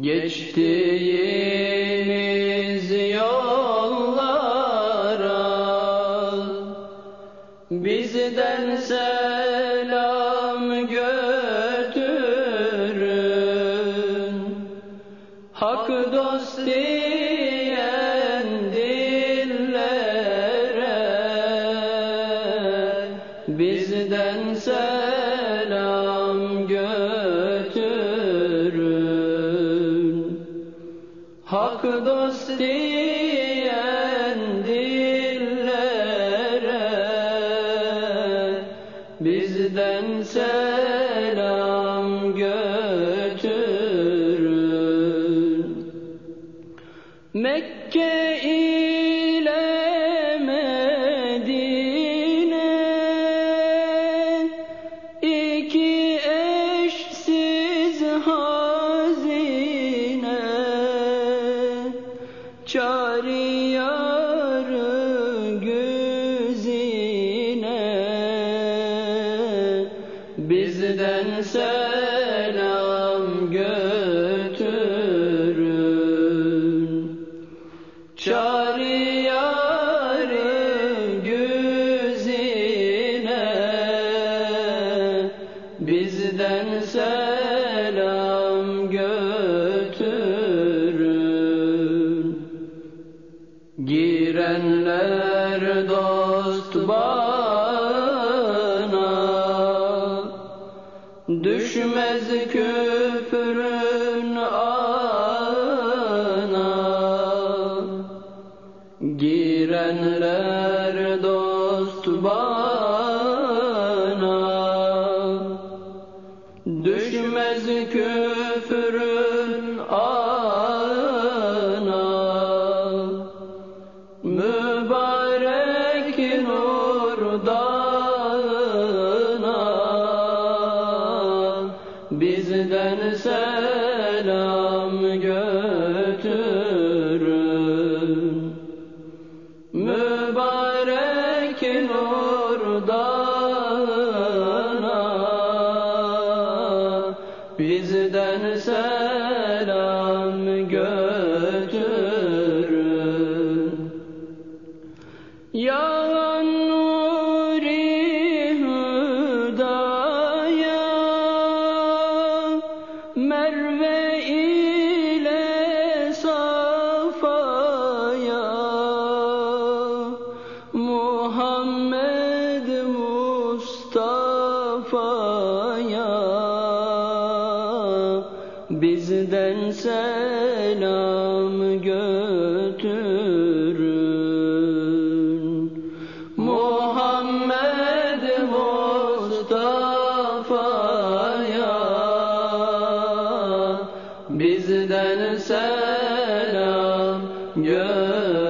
Geçtiğimiz yollara bizden selam götürün. Hak dost Hak dost diyen dillere bizden çağırıyor güzine bizden selam dost bana. Düşmez küfrün ağına Girenler dost bana. Düşmez küfrün dağına Bizden selam götürün. Mübarek nur dağına Bizden selam Bizden selam götürün. Muhammed Mustafa'ya Bizden selam götürün